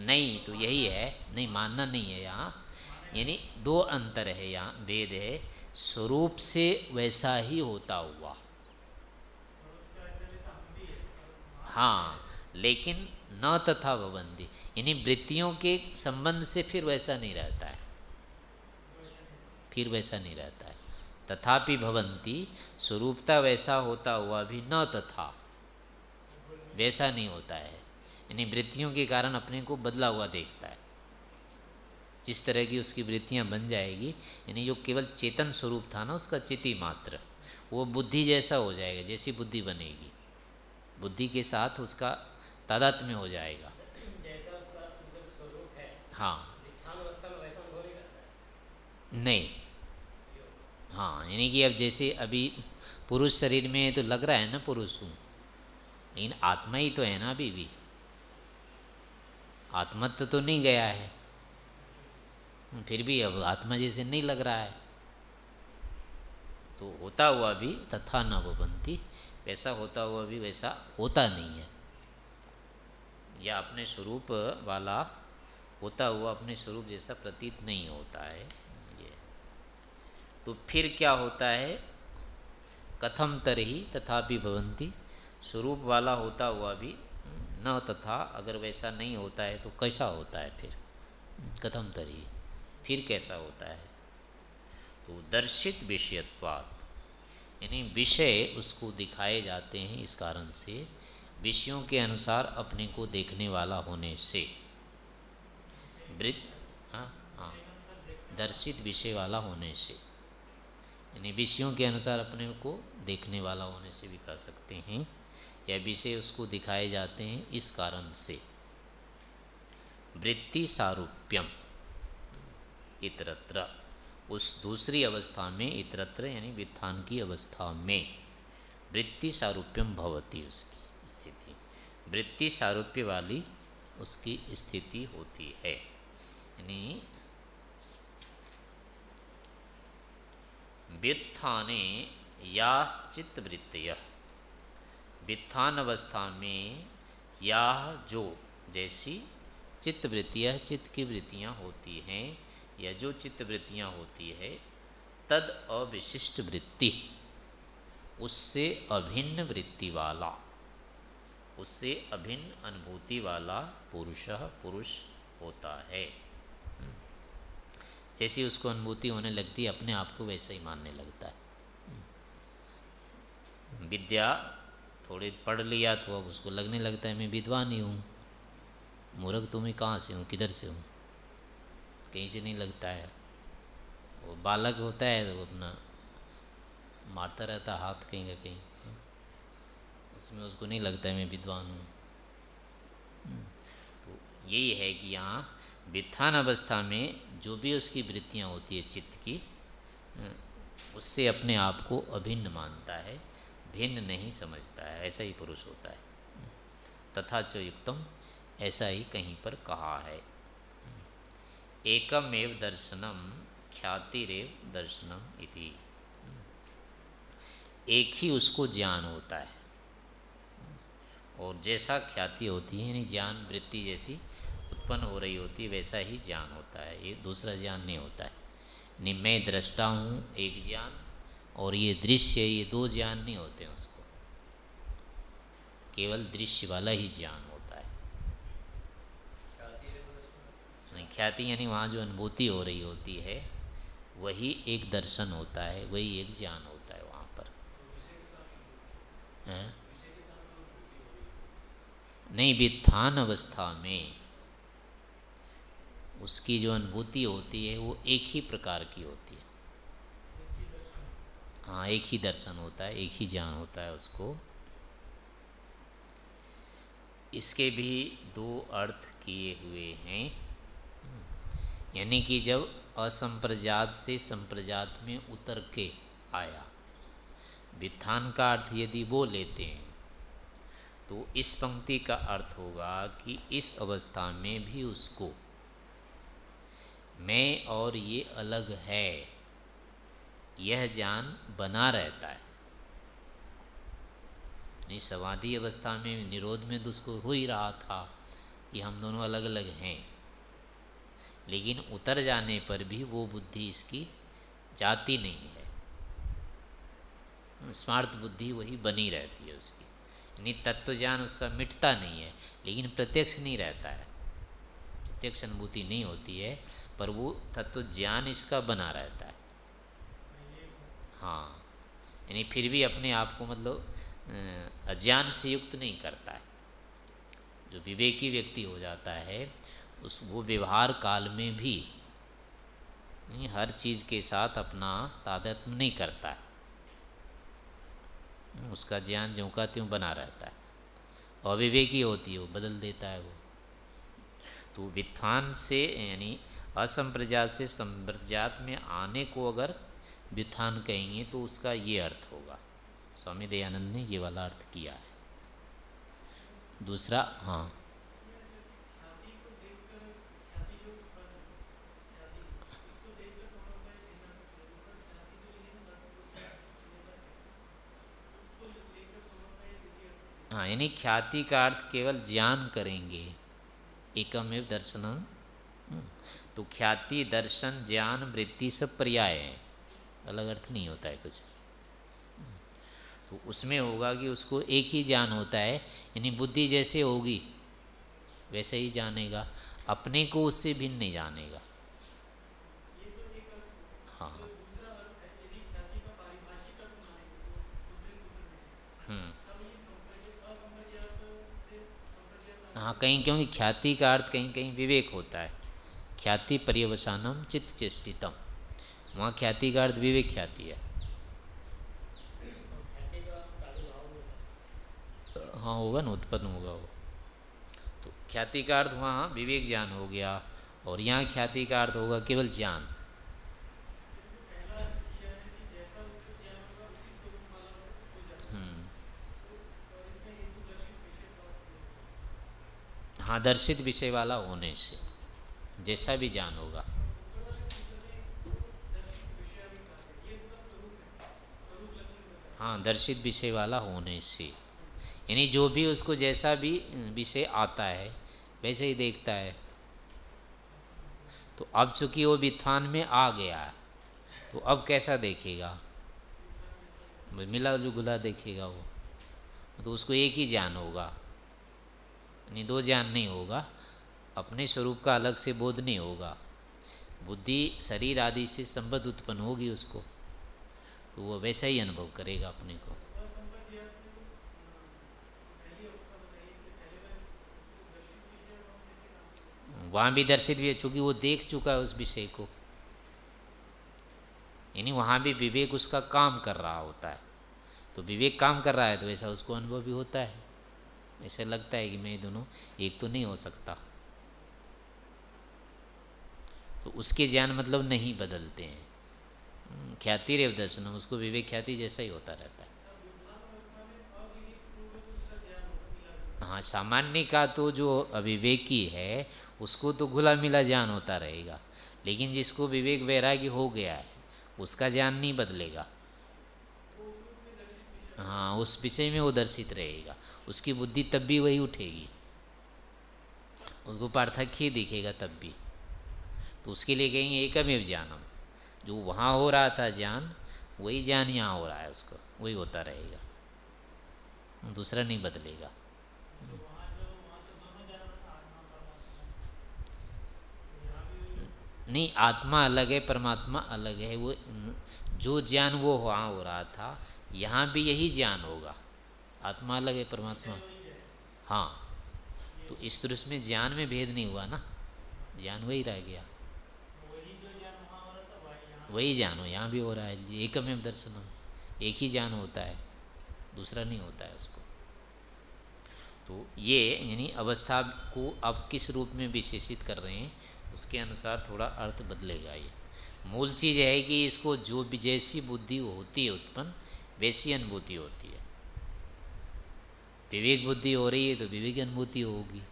Speaker 1: नहीं तो यही है, नहीं, मानना नहीं है यहाँ। यानी दो अंतर है यहाँ वेद है। स्वरूप से वैसा ही होता हुआ। हाँ लेकिन न तथा भवंती यानी वृत्तियों के संबंध से फिर वैसा नहीं रहता है। फिर वैसा नहीं रहता है। तथापि भवंती, स्वरूपता वैसा होता हुआ भी न तथा। वैसा नहीं होता है। यानी वृत्तियों के कारण अपने को बदला हुआ देखता है। जिस तरह की उसकी वृत्तियाँ बन जाएगी यानी जो केवल चेतन स्वरूप था ना उसका चिति मात्र वो बुद्धि जैसा हो जाएगा जैसी बुद्धि बनेगी। बुद्धि के साथ उसका तादात में हो जाएगा। हाँ नहीं। हाँ यानी कि अब जैसे अभी पुरुष शरीर में तो लग रहा है ना पुरुष हूँ। लेकिन आत्मा ही तो है ना अभी भी। आत्मत्व तो नहीं गया है। फिर भी अब आत्मा जैसे नहीं लग रहा है। तो होता हुआ भी तथा न वो बनती वैसा होता हुआ भी वैसा होता नहीं है। या अपने स्वरूप वाला होता हुआ अपने स्वरूप जैसा प्रतीत नहीं होता है ये। तो फिर क्या होता है? कथम तरही तथापि भवंती, स्वरूप वाला होता हुआ भी न तथा, अगर वैसा नहीं होता है तो कैसा होता है फिर? कथम तरी, फिर कैसा होता है? तो दर्शित विषयत्वात्। यानी विषय उसको दिखाए जाते हैं इस कारण से, विषयों के अनुसार अपने को देखने वाला होने से। वृत्त हाँ हाँ दर्शित विषय वाला होने से। यानी विषयों के अनुसार अपने को देखने वाला होने से भी कह सकते हैं। या विषय उसको दिखाए जाते हैं इस कारण से। वृत्ति सारूप्यम, इतरत्र। उस दूसरी अवस्था में, इतरत्र यानी वित्थान की अवस्था में वृत्ति सारूप्यम भवती उसकी स्थिति। वृत्ति सारूप्य वाली उसकी स्थिति होती है। यानी व्युत्थाने या चित्त वृत्तिय। व्युत्थान अवस्था में या जो, जैसी चित्त वृत्तियाँ चित्त की वृत्तियाँ होती हैं, या जो चित्त वृत्तियाँ होती है, तद अविशिष्ट वृत्ति, उससे अभिन्न वृत्ति वाला, उससे अभिन्न अनुभूति वाला पुरुष पुरुष होता है। जैसी उसको अनुभूति होने लगती है, अपने आप को वैसे ही मानने लगता है। विद्या थोड़ी पढ़ लिया तो अब उसको लगने लगता है, मैं विद्वान ही हूँ। मूर्ख तो मैं कहाँ से हूँ? किधर से हूँ? कहीं से नहीं लगता है। वो बालक होता है तो अपना मारता रहता हाथ कहीं का कहीं। उसमें उसको नहीं लगता है, मैं विद्वान हूँ। तो यही है कि यहाँ वित्थान अवस्था में जो भी उसकी वृत्तियाँ होती है चित्त की, उससे अपने आप को अभिन्न मानता है। भिन्न नहीं समझता है, ऐसा ही पुरुष होता है। तथा च युक्तम, ऐसा ही कहीं पर कहा है। एकम एव दर्शनम, ख्यातिरेव दर्शनम इति। एक ही उसको ज्ञान होता है। और जैसा ख्याति होती है, यानी ज्ञान वृत्ति जैसी उत्पन्न हो रही होती है, वैसा ही ज्ञान होता है। ये दूसरा ज्ञान नहीं होता है। नहीं मैं दृष्टा हूँ एक ज्ञान और ये दृश्य, ये दो ज्ञान नहीं होते उसको। केवल दृश्य वाला ही ज्ञान होता है। ख्याति यानी वहाँ जो अनुभूति हो रही होती है, वही एक दर्शन होता है, वही एक ज्ञान होता है वहाँ पर। है? नहीं, वित्थान अवस्था में उसकी जो अनुभूति होती है, वो एक ही प्रकार की होती है। हाँ एक ही दर्शन होता है, एक ही ज्ञान होता है उसको। इसके भी दो अर्थ किए हुए हैं। यानी कि जब असंप्रजात से संप्रजात में उतर के आया वित्थान का अर्थ यदि वो लेते हैं तो इस पंक्ति का अर्थ होगा कि इस अवस्था में भी उसको, मैं और ये अलग है। यह ज्ञान बना रहता है। नहीं, समाधि अवस्था में निरोध में तो उसको हो ही रहा था कि हम दोनों अलग अलग हैं। लेकिन उतर जाने पर भी वो बुद्धि इसकी जाती नहीं है। स्मार्थ बुद्धि वही बनी रहती है उसकी। यानी तत्व ज्ञान उसका मिटता नहीं है, लेकिन प्रत्यक्ष नहीं रहता है। प्रत्यक्ष अनुभूति नहीं होती है, पर वो तत्व ज्ञान इसका बना रहता है। हाँ यानी फिर भी अपने आप को मतलब अज्ञान से युक्त नहीं करता है। जो विवेकी व्यक्ति हो जाता है, उस, वो व्यवहार काल में भी हर चीज़ के साथ अपना तादत्म नहीं करता है। उसका ज्ञान ज्यों का त्यों बना रहता है। अविवेकी होती है, वो बदल देता है वो। तो वित्थान से, यानी असंप्रजात से संप्रजात में आने को अगर विथान कहेंगे तो उसका ये अर्थ होगा। स्वामी दयानंद ने ये वाला अर्थ किया है। दूसरा हाँ। हाँ यानी ख्याति का अर्थ केवल ज्ञान करेंगे। एकमेव दर्शनम। तो ख्याति, दर्शन, ज्ञान, वृत्ति सब पर्याय हैं। अलग अर्थ नहीं होता है कुछ। तो उसमें होगा कि उसको एक ही ज्ञान होता है, यानी बुद्धि जैसे होगी, वैसे ही जानेगा, अपने को उससे भिन्न नहीं जानेगा। हाँ। हम्म। हाँ कहीं, क्योंकि ख्याति का अर्थ कहीं कहीं विवेक होता है। ख्याति पर्यवसानम चित्त चेष्टितम। वहाँ ख्याति का अर्थ विवेक ख्याति है। हाँ होगा ना, उत्पन्न होगा वो। तो ख्याति का अर्थ वहाँ विवेक ज्ञान हो गया और यहाँ ख्याति का अर्थ होगा केवल ज्ञान। हम्म। हाँ दर्शित विषय वाला होने से जैसा भी ज्ञान होगा। हाँ दर्शित विषय वाला होने से। यानी जो भी उसको जैसा भी विषय आता है, वैसे ही देखता है। तो अब चूँकि वो वित्थान में आ गया तो अब कैसा देखेगा? मिला जो गुला देखेगा वो। तो उसको एक ही ज्ञान होगा। यानी दो ज्ञान नहीं होगा, अपने स्वरूप का अलग से बोध नहीं होगा। बुद्धि, शरीर आदि से संबद्ध उत्पन्न होगी उसको। तो वो वैसा ही अनुभव करेगा अपने को। वहाँ भी दर्शित भी है, चूँकि वो देख चुका है उस विषय को। यानी वहाँ भी विवेक उसका काम कर रहा होता है। तो विवेक काम कर रहा है तो वैसा उसको अनुभव भी होता है। ऐसा लगता है कि मैं दोनों एक तो नहीं हो सकता। तो उसके ज्ञान मतलब नहीं बदलते हैं। ख्याति रेव दर्शन उसको विवेक ख्याति जैसा ही होता रहता है। हाँ सामान्य का तो जो अविवेकी है, उसको तो घुला मिला ज्ञान होता रहेगा। लेकिन जिसको विवेक वैराग्य हो गया है, उसका ज्ञान नहीं बदलेगा। हाँ उस विषय में वो दर्शित रहेगा। उसकी बुद्धि तब भी वही उठेगी। उसको पार्थक्य दिखेगा तब भी। तो उसके लिए कहेंगे एकमेव ज्ञानम। जो वहाँ हो रहा था ज्ञान, वही ज्ञान यहाँ हो रहा है उसको, वही होता रहेगा। दूसरा नहीं बदलेगा। नहीं, आत्मा अलग है, परमात्मा अलग है, वो जो ज्ञान वो वहाँ हो रहा था, यहाँ भी यही ज्ञान होगा। आत्मा अलग है, परमात्मा। हाँ तो इस दृश्य में ज्ञान में भेद नहीं हुआ ना? ज्ञान वही रह गया। वही ज्ञान हो यहाँ भी हो रहा है। एकमेव दर्शन एक ही ज्ञान होता है, दूसरा नहीं होता है उसको। तो ये, यानी अवस्था को अब किस रूप में विशेषित कर रहे हैं, उसके अनुसार थोड़ा अर्थ बदलेगा ये। मूल चीज़ है कि इसको जो भी, जैसी बुद्धि होती है उत्पन्न, वैसी अनुभूति होती है। विवेक बुद्धि हो रही है तो विवेक अनुभूति होगी।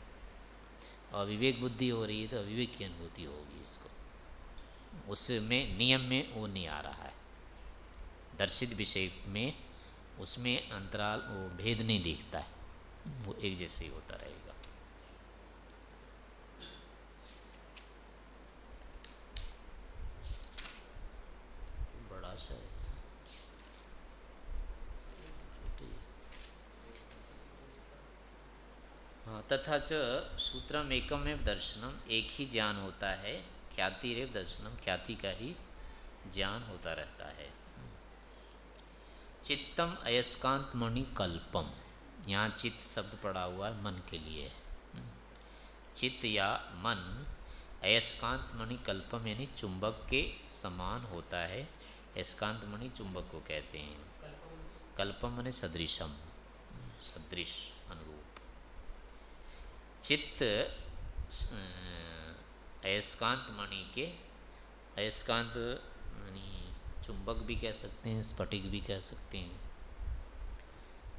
Speaker 1: और विवेक बुद्धि हो रही है तो अविवेक की अनुभूति होगी। उसमें, नियम में वो नहीं आ रहा है। दर्शित विषय में उसमें अंतराल वो भेद नहीं दिखता है। वो एक जैसे ही होता रहेगा। तथा च सूत्रम एकम एव दर्शनम, एक ही ज्ञान होता है। ख्याति रेव दर्शनम ख्याति का ही ज्ञान होता रहता है। चित्तम अयस्कांत मणि कल्पम। यहाँ चित्त शब्द पड़ा हुआ है मन के लिए। चित्त या मन अयस्कांत मणि कल्पम यानी चुंबक के समान होता है। अयस्कांत मणि चुंबक को कहते हैं। कल्पम मने सदृशम, सदृश अनुरूप। चित्त अयस्कांत मणि के, अयस्कांत मणि चुंबक भी कह सकते हैं, स्फटिक भी कह सकते हैं।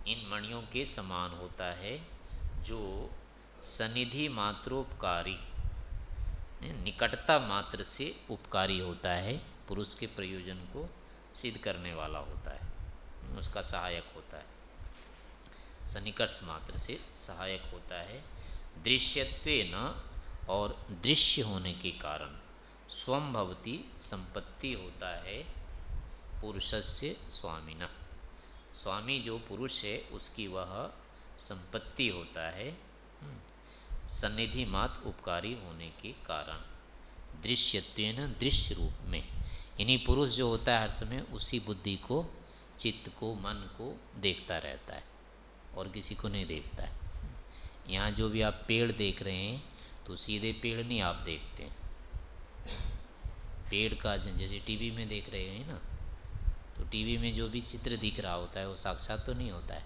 Speaker 1: इन मणियों के समान होता है जो सनिधि मात्रोपकारी निकटता मात्र से उपकारी होता है, पुरुष के प्रयोजन को सिद्ध करने वाला होता है उसका सहायक होता है। सनिकर्ष मात्र से सहायक होता है। दृश्यत्व न और दृश्य होने के कारण स्वम भवती संपत्ति होता है पुरुषस्य स्वामिन। स्वामी जो पुरुष है उसकी वह संपत्ति होता है हम्म, सन्निधि मात उपकारी होने के कारण दृश्यत्व दृश्य रूप में। यानी पुरुष जो होता है हर समय उसी बुद्धि को चित्त को मन को देखता रहता है और किसी को नहीं देखता है। यहाँ जो भी आप पेड़ देख रहे हैं तो सीधे पेड़ नहीं आप देखते पेड़ का जैसे टीवी में देख रहे हैं ना तो टीवी में जो भी चित्र दिख रहा होता है वो साक्षात तो नहीं होता है।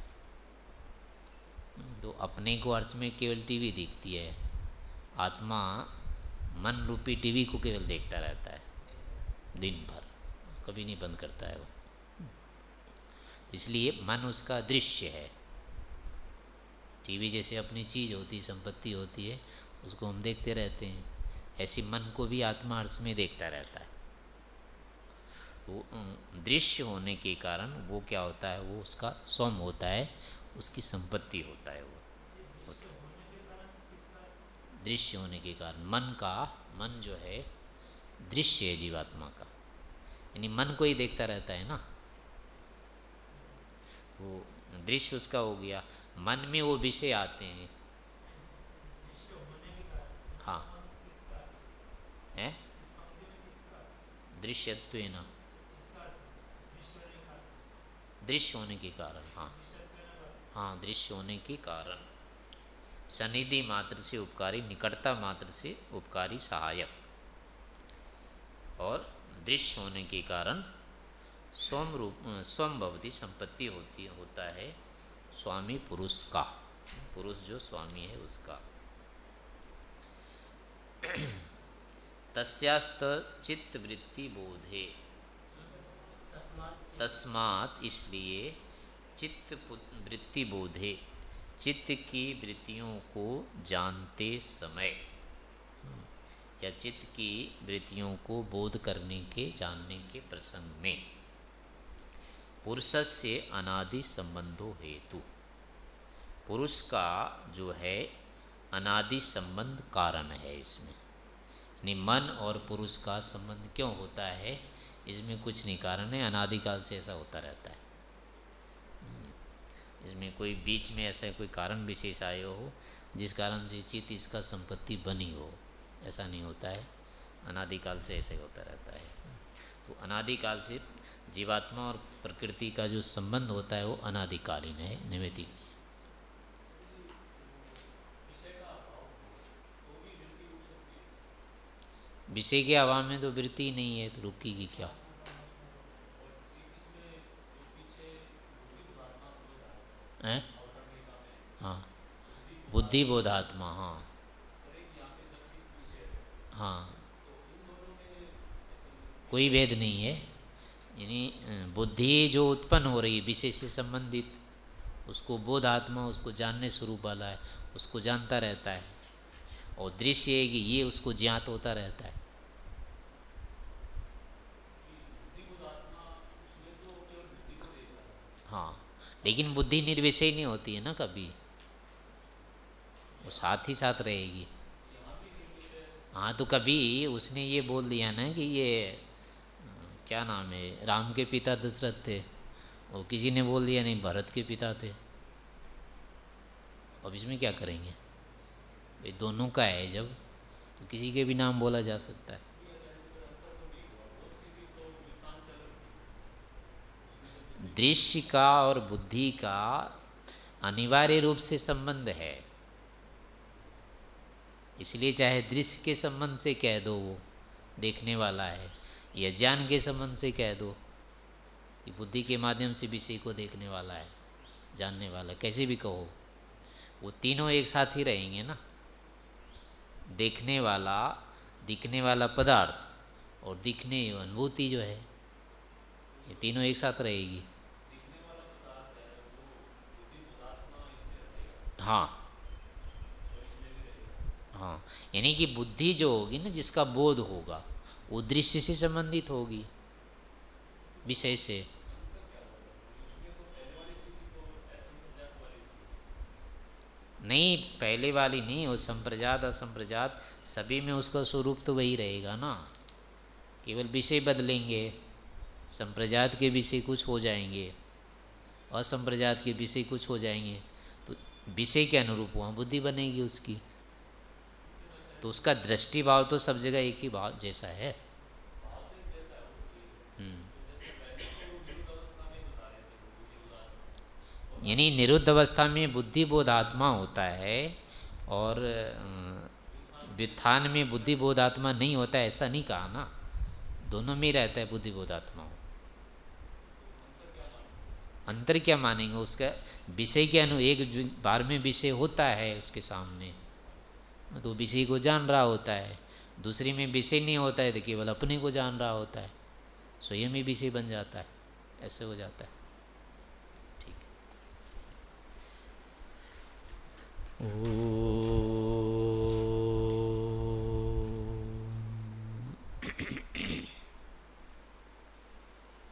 Speaker 1: तो अपने को अर्थ में केवल टीवी दिखती है। आत्मा मन रूपी टीवी को केवल देखता रहता है, दिन भर, कभी नहीं बंद करता है वो। इसलिए मन उसका दृश्य है। टीवी जैसे अपनी चीज़ होती है संपत्ति होती है उसको हम देखते रहते हैं। ऐसी मन को भी आत्मा अर्थ में देखता रहता है। वो दृश्य होने के कारण वो क्या होता है, वो उसका स्वम होता है, उसकी संपत्ति होता है वो। दृश्य होने के कारण मन का, मन जो है, दृश्य है जीवात्मा का। यानी मन को ही देखता रहता है ना। वो दृश्य उसका हो गया। मन में वो विषय आते हैं। हाँ। है? दृश्यत्व ना दृश्य होने के कारण हाँ। हाँ दृश्य होने के कारण। सनिधि मात्र से उपकारी, निकटता मात्र से उपकारी सहायक। और दृश्य होने के कारण स्वम रूप स्वम भवती संपत्ति होती, होता है स्वामी पुरुष का। पुरुष जो स्वामी है उसका। तस्यास्त चित्त वृत्ति बोधे तस्मात इसलिए चित्त वृत्ति बोधे चित्त की वृत्तियों को जानते समय। या चित्त की वृत्तियों को बोध करने के, जानने के प्रसंग में। पुरुष से अनादि संबंधों हेतु। पुरुष का जो है अनादि संबंध कारण है इसमें। यानी मन और पुरुष का संबंध क्यों होता है, इसमें कुछ नहीं कारण है, अनादिकाल से ऐसा होता रहता है। इसमें कोई बीच में ऐसा कोई कारण विशेष आए हो, जिस कारण से चित्त इसका संपत्ति बनी हो, ऐसा नहीं होता है। अनादिकाल से ऐसा ही होता रहता है। तो अनादिकाल से जीवात्मा और प्रकृति का जो संबंध होता है, वो अनादिकालीन है निवेदिक विषय के अभाव में तो वृत्ति नहीं है तो रुकेगी क्या? हैं? हाँ। बुद्धि बोधात्मा हाँ। हाँ। कोई भेद नहीं है। यानी बुद्धि जो उत्पन्न हो रही है, विषय से संबंधित, उसको बोध आत्मा, उसको जानने स्वरूप वाला है, उसको जानता रहता है। और दृश्य है कि ये उसको ज्ञात होता रहता है हाँ लेकिन बुद्धि निर्विषय नहीं होती है ना कभी। वो साथ ही साथ रहेगी। हाँ तो कभी उसने ये बोल दिया ना कि ये, क्या नाम है, राम के पिता दशरथ थे। और किसी ने बोल दिया, नहीं, भरत के पिता थे। अब इसमें क्या करेंगे? भाई, दोनों का है जब तो किसी के भी नाम बोला जा सकता है। दृश्य का और बुद्धि का अनिवार्य रूप से संबंध है। इसलिए चाहे दृश्य के संबंध से कह दो वो देखने वाला है, या ज्ञान के संबंध से कह दो कि बुद्धि के माध्यम से विषय को देखने वाला है, जानने वाला, कैसे भी कहो। वो तीनों एक साथ ही रहेंगे ना। देखने वाला, दिखने वाला पदार्थ और दिखने अनुभूति जो है, ये तीनों एक साथ रहेगी। हाँ। हाँ यानी कि बुद्धि जो होगी ना, जिसका बोध होगा, वो दृश्य से संबंधित होगी, विषय से। नहीं, पहले वाली नहीं, वो संप्रजात, असंप्रजात, सभी में उसका स्वरूप तो वही रहेगा ना। केवल विषय बदलेंगे, संप्रजात के विषय कुछ हो जाएँगे, असंप्रजात के विषय कुछ हो जाएँगे। विषय के अनुरूप वहाँ बुद्धि बनेगी उसकी। तो उसका दृष्टि भाव तो सब जगह एक ही भाव जैसा है। हम्म। यानी निरुद्ध अवस्था में बुद्धि बोध आत्मा होता है और व्युत्थान में बुद्धि बोध आत्मा नहीं होता, ऐसा नहीं कहा ना। दोनों में रहता है बुद्धि बोध आत्मा। अंतर क्या मानेंगे, उसका विषय के अनु एक बार में विषय होता है उसके सामने। तो विषय को जान रहा होता है, दूसरी में विषय नहीं होता है तो केवल अपने को जान रहा होता है। स्वयं ही विषय बन जाता है, ऐसे हो जाता है। ठीक। ओ